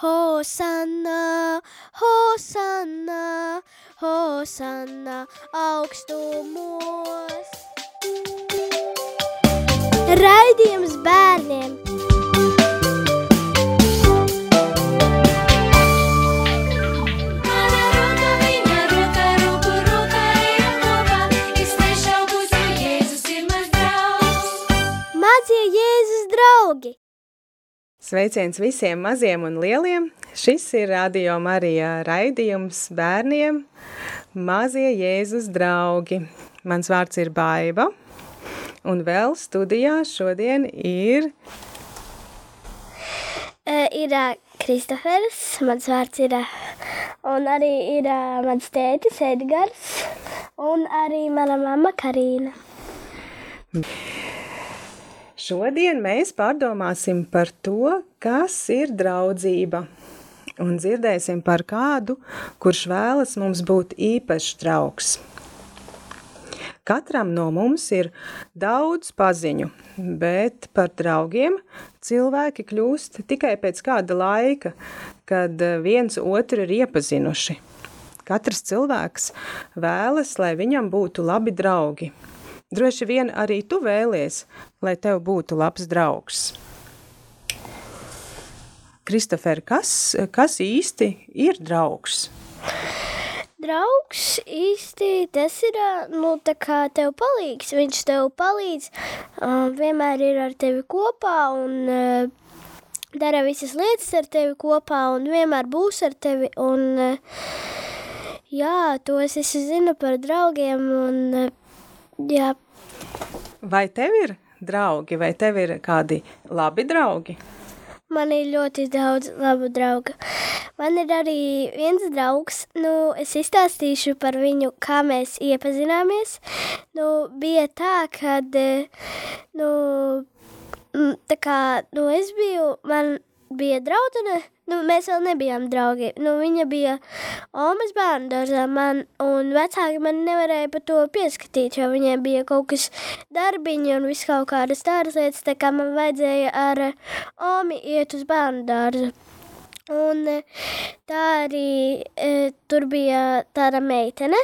Hosanna, Hosanna, Hosanna augstumos. Raidījums bērniem! Mazie Jēzus draugi! Sveiciens visiem maziem un lieliem! Šis ir Radio Marija raidījums bērniem Mazie Jēzus draugi. Mans vārds ir Baiva, un vēl studijā šodien ir Uh, ir Kristofers, mans vārds ir, un arī ir mans tētis Edgars, un arī mana mamma Karīna. Šodien mēs pārdomāsim par to, kas ir draudzība, un dzirdēsim par kādu, kurš vēlas mums būt īpašs draugs. Katram no mums ir daudz paziņu, bet par draugiem cilvēki kļūst tikai pēc kāda laika, kad viens otru ir iepazinuši. Katrs cilvēks vēlas, lai viņam būtu labi draugi. Droši vien arī tu vēlies, lai tev būtu labs draugs. Kristofer, kas, kas īsti ir draugs? Draugs īsti tas ir, nu, tā kā tev palīgs. Viņš tev palīdz, vienmēr ir ar tevi kopā un dara visas lietas ar tevi kopā un vienmēr būs ar tevi. Un, jā, tos es zinu par draugiem un, jā, Vai tev ir draugi, vai tev ir kādi labi draugi? Man ir ļoti daudz labu draugu. Man ir arī viens draugs, nu, es izstāstīšu par viņu, kā mēs iepazināmies. Nu, bija tā, kad, eh, nu, tā kā, nu, es biju, man bija draudzene, nu, mēs vēl nebijām draugi. Nu, viņa bija Omas bērnu dārzā man, un vecāki man nevarēja par to pieskatīt, jo viņiem bija kaut kas darbiņi un viss kaut kādas tādas lietas, tā kā man vajadzēja ar Omi iet uz bērnu dārzu. Un eh, tā arī e, tur bija tāda meitene.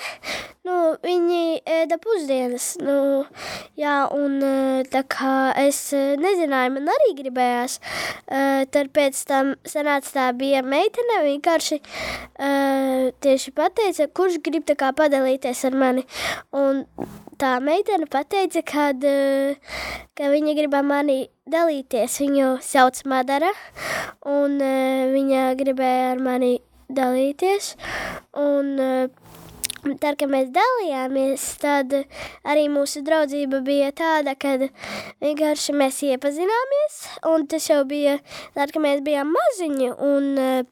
Nu, viņi ēda pusdienas. Nu, jā, un e, tā kā es nezināju, man arī gribējās. E, tad pēc tam sanāca tā bija meitene, vienkārši e, tieši pateica, kurš grib tā kā padalīties ar mani. Un tā meitene pateica, kad, ka viņa grib mani dalīties. Viņu sauc Madara, un e, viņa gribēja ar mani dalīties. Un, e, Tad, kad mēs dalījāmies, tad arī mūsu draudzība bija tāda, ka vienkārši mēs iepazināmies. Un tas jau bija tad, kad mēs bijām maziņi. Un, e,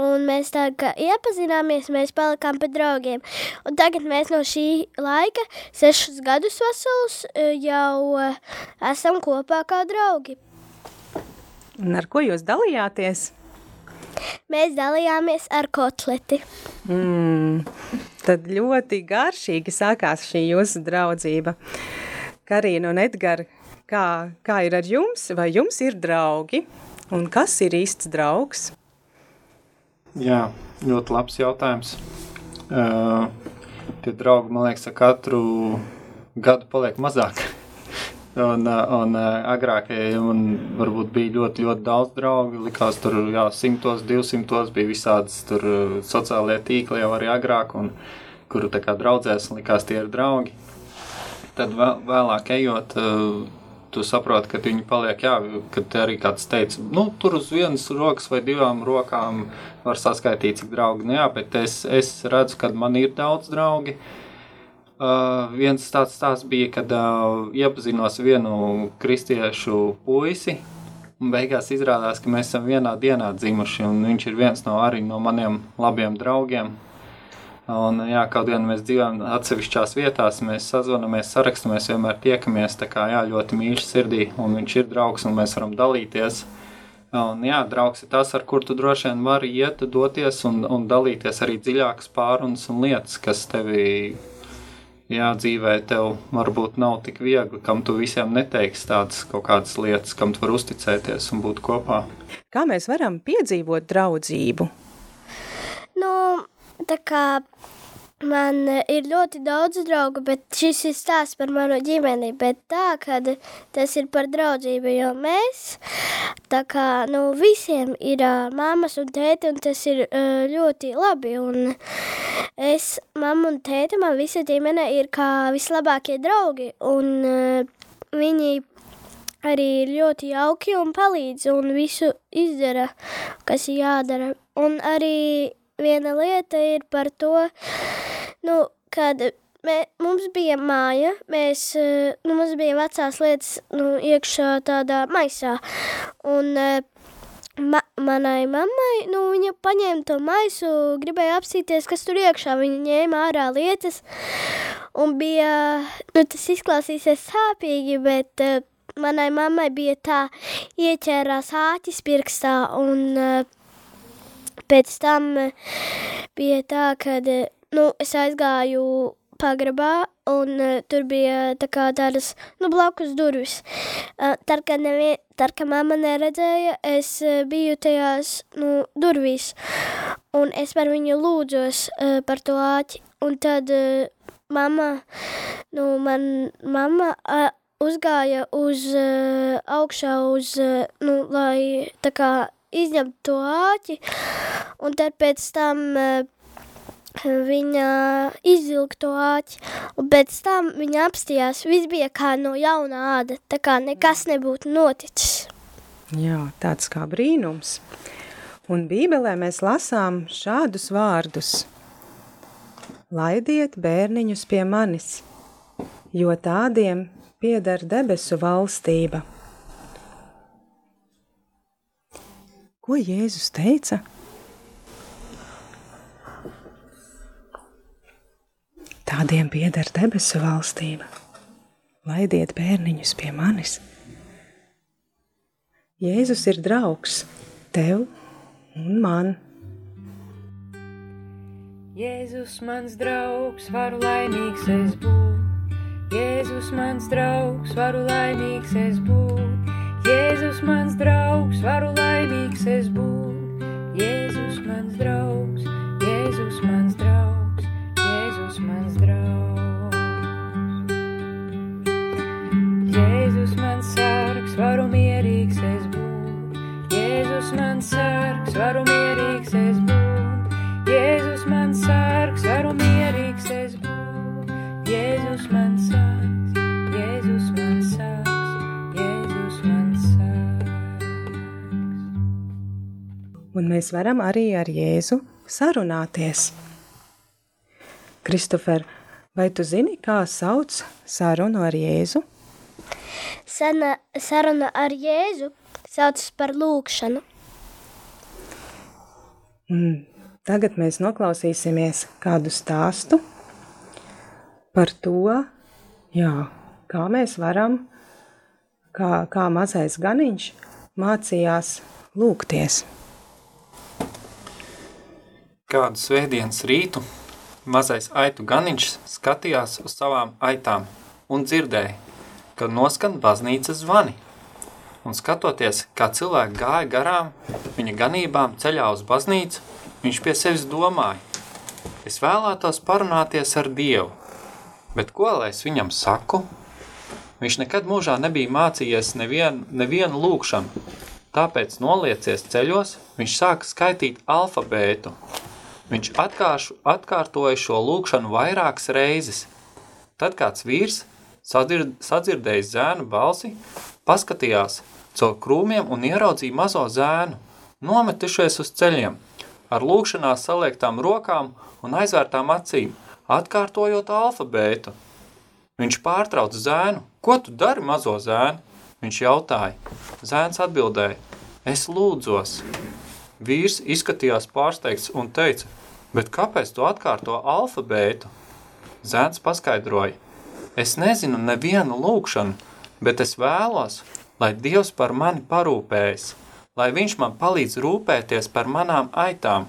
Un mēs tā kā iepazināmies, mēs palikām par draugiem. Un tagad mēs no šī laika, sešus gadus veselus, e, jau e, esam kopā kā draugi. Un ar ko jūs dalījāties? Mēs dalījāmies ar kotleti. Mm, tad ļoti garšīgi sākās šī jūsu draudzība. Karina un Edgar, kā, kā ir ar jums? Vai jums ir draugi? Un kas ir īsts draugs? Jā, ļoti labs jautājums. Uh, tie draugi, man liekas, ar katru gadu paliek mazāk. Un, un agrāk un varbūt bija ļoti, ļoti daudz draugu. Likās, tur jā, simtos, divsimtos bija visādas tur, sociālie tīkli jau arī agrāk, un, kuru tā kā draudzēs un likās tie ir draugi. Tad vēl, vēlāk ejot, uh, tu saproti, ka viņi paliek, jā, kad arī kāds teica, nu, tur uz vienas rokas vai divām rokām var saskaitīt, cik draugi. Nu, jā, bet es, es redzu, ka man ir daudz draugi. Uh, viens tāds stāsts bija, kad uh, iepazinos vienu kristiešu puisi, un beigās izrādās, ka mēs esam vienā dienā dzimuši, un viņš ir viens no arī no maniem labiem draugiem. Un, jā, kaut gan mēs dzīvojam atsevišķās vietās, mēs sazvanāmies, sarakstamies, vienmēr tiekamies. Tā kā jā, ļoti mīļš sirdī, un viņš ir draugs, un mēs varam dalīties. Un, jā, draugs ir tas, ar kur tu droši vien vari iet, doties un, un dalīties arī dziļākas pārunas un lietas, kas tevi jā, dzīvē tev varbūt nav tik viegli, kam tu visiem neteiksi tādas kaut kādas lietas, kam tu var uzticēties un būt kopā. Kā mēs varam piedzīvot draudzību? Nu, tā kā man eh, ir ļoti daudz draugu, bet šis ir stāsts par manu ģimeni, bet tā, kad tas ir par draudzību, jo mēs, tā kā, nu, visiem ir uh, mammas un tēti, un tas ir uh, ļoti labi, un es, mamma un tēti, man visa ģimene ir kā vislabākie draugi, un uh, viņi arī ļoti jauki un palīdz un visu izdara, kas jādara. Un arī viena lieta ir par to, nu, kad mē, mums bija māja, mēs, eh, nu, mums bija vecās lietas, nu, iekšā tādā maisā. Un eh, ma manai mammai, nu, viņa paņēma to maisu, gribēja apsīties, kas tur iekšā. Viņa ņēma ārā lietas un bija, nu, tas izklausīsies sāpīgi, bet uh, manai mammai bija tā, ieķērās āķis pirkstā un uh, pēc tam uh, bija tā, kad, uh, nu, es aizgāju pagrabā un uh, tur bija tā kā tādas, nu, blakus durvis. Uh, tad, kad, nevien, tad, kad mamma neredzēja, es uh, biju tajās, nu, durvīs un es par viņu lūdzos uh, par to āķi. Un tad uh, mamma, nu, man mamma uh, uzgāja uz uh, augšā, uz, uh, nu, lai tā kā izņemtu to āķi, un tad pēc tam uh, viņa izvilka to āķi, un pēc tam viņa apstījās, viss bija kā no jauna āda, tā kā nekas nebūtu noticis. Jā, tāds kā brīnums. Un Bībelē mēs lasām šādus vārdus. Laidiet bērniņus pie manis, jo tādiem pieder debesu valstība. Ko Jēzus teica? Tādiem pieder debesu valstība. Laidiet bērniņus pie manis. Jēzus ir draugs tev un man. Jēzus mans draugs, varu laimīgs es būt. Jēzus mans draugs, varu laimīgs es būt. Jēzus mans draugs, varu laimīgs es būt. Jēzus mans draugs, Un mēs varam arī ar Jēzu sarunāties. Kristofer, vai tu zini, kā sauc sarunu ar Jēzu? Sana, saruna ar Jēzu saucas par lūkšanu. Un tagad mēs noklausīsimies kādu stāstu par to, jā, kā mēs varam, kā, kā mazais ganiņš mācījās lūgties. Kādu svētdienas rītu mazais aitu ganiņš skatījās uz savām aitām un dzirdēja, ka noskan baznīcas zvani. Un skatoties, kā cilvēki gāja garām viņa ganībām ceļā uz baznīcu, viņš pie sevis domāja, es vēlētos parunāties ar Dievu, bet ko lai es viņam saku? Viņš nekad mūžā nebija mācījies nevienu, nevienu lūkšanu, tāpēc noliecies ceļos, viņš sāka skaitīt alfabētu. Viņš atkāršu, atkārtoja šo lūkšanu vairākas reizes. Tad kāds vīrs, sadzird, sadzirdējis zēnu balsi, paskatījās caur krūmiem un ieraudzīja mazo zēnu, nometušies uz ceļiem, ar lūkšanās saliektām rokām un aizvērtām acīm, atkārtojot alfabētu. Viņš pārtrauc zēnu. Ko tu dari, mazo zēnu? Viņš jautāja. Zēns atbildēja. Es lūdzos. Vīrs izskatījās pārsteigts un teica, bet kāpēc tu atkārto alfabētu? Zēns paskaidroja. Es nezinu nevienu lūkšanu, bet es vēlos, lai Dievs par mani parūpējas, lai viņš man palīdz rūpēties par manām aitām.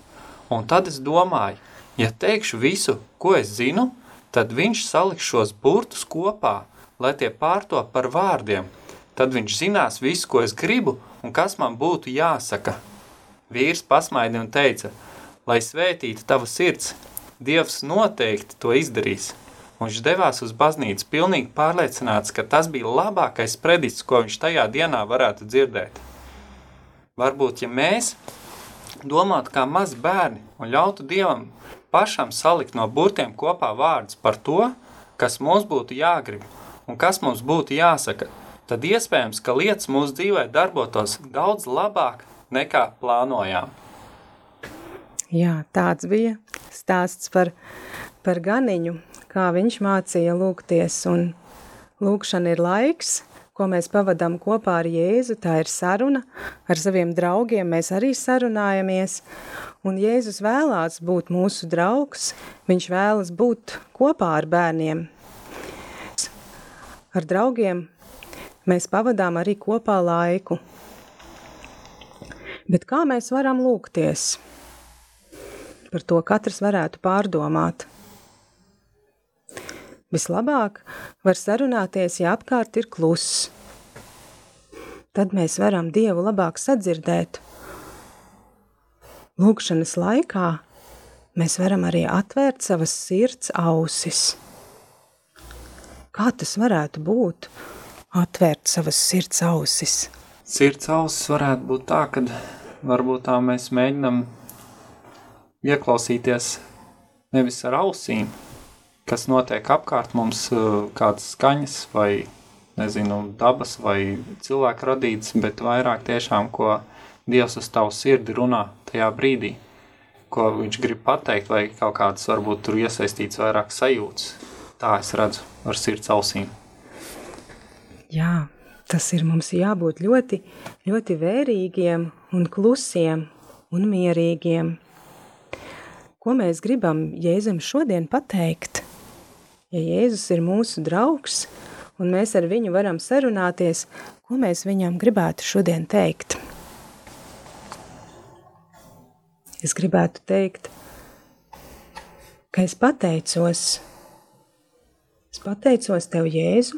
Un tad es domāju, ja teikšu visu, ko es zinu, tad viņš saliks šos burtus kopā, lai tie pārto par vārdiem. Tad viņš zinās visu, ko es gribu un kas man būtu jāsaka. Vīrs pasmaidi un teica, lai svētītu tava sirds, Dievs noteikti to izdarīs. Viņš devās uz baznīcu pilnīgi pārliecināts, ka tas bija labākais predicis, ko viņš tajā dienā varētu dzirdēt. Varbūt, ja mēs domātu kā mazi bērni un ļautu Dievam pašam salikt no burtiem kopā vārdus par to, kas mums būtu jāgrib un kas mums būtu jāsaka, tad iespējams, ka lietas mūsu dzīvē darbotos daudz labāk nekā plānojām. Jā, tāds bija stāsts par, par ganiņu, kā viņš mācīja lūgties, un lūkšana ir laiks, ko mēs pavadām kopā ar Jēzu, tā ir saruna, ar saviem draugiem mēs arī sarunājamies, un Jēzus vēlās būt mūsu draugs, viņš vēlas būt kopā ar bērniem. Ar draugiem mēs pavadām arī kopā laiku. Bet kā mēs varam lūgties? Par to katrs varētu pārdomāt. Vislabāk var sarunāties, ja apkārt ir kluss. Tad mēs varam Dievu labāk sadzirdēt. Lūkšanas laikā mēs varam arī atvērt savas sirds ausis. Kā tas varētu būt? Atvērt savas sirds ausis. Sirds ausis varētu būt tā, ka varbūt tā mēs mēģinam ieklausīties nevis ar ausīm, kas notiek apkārt mums, eh, kādas skaņas vai, nezinu, dabas vai cilvēka radītas, bet vairāk tiešām, ko Dievs uz tavu sirdi runā tajā brīdī, ko viņš grib pateikt, vai kaut kādas varbūt tur iesaistīts vairāk sajūtas. Tā es redzu ar sirds ausīm. Jā, tas ir mums jābūt ļoti, ļoti vērīgiem un klusiem un mierīgiem. Ko mēs gribam Jēzum šodien pateikt? Ja Jēzus ir mūsu draugs un mēs ar viņu varam sarunāties, ko mēs viņam gribētu šodien teikt? Es gribētu teikt, ka es pateicos, es pateicos Tev, Jēzu,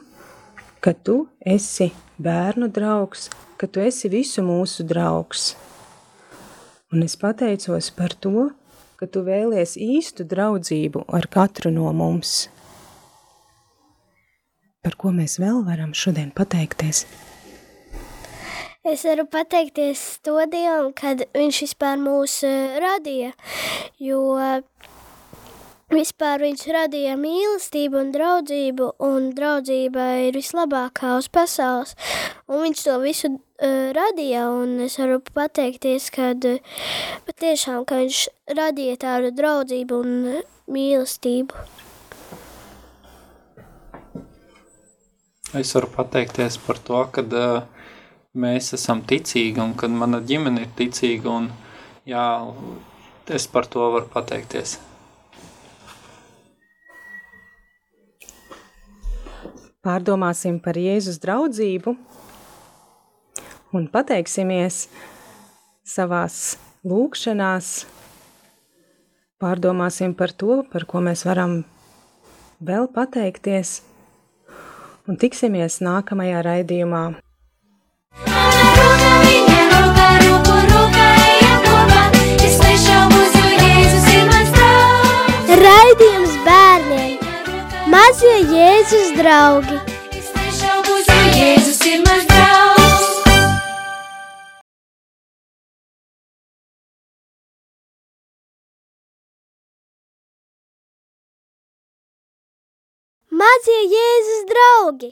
ka Tu esi bērnu draugs, ka Tu esi visu mūsu draugs. Un es pateicos par to, ka Tu vēlies īstu draudzību ar katru no mums. Par ko mēs vēl varam šodien pateikties? Es varu pateikties to Dievam, kad viņš vispār mūs eh, radīja, jo vispār viņš radīja mīlestību un draudzību, un draudzība ir vislabākā uz pasaules, un viņš to visu uh, radīja, un es varu pateikties, kad uh, patiešām, ka viņš radīja tādu draudzību un uh, mīlestību. Es varu pateikties par to, ka uh, mēs esam ticīgi un kad mana ģimene ir ticīga. Un, jā, es par to varu pateikties. Pārdomāsim par Jēzus draudzību un pateiksimies savās lūkšanās. Pārdomāsim par to, par ko mēs varam vēl pateikties, un tiksimies nākamajā raidījumā. Jēzus draugi! Es nešaubos, jo Jēzus ir mans draugs. Mazie Jēzus draugi!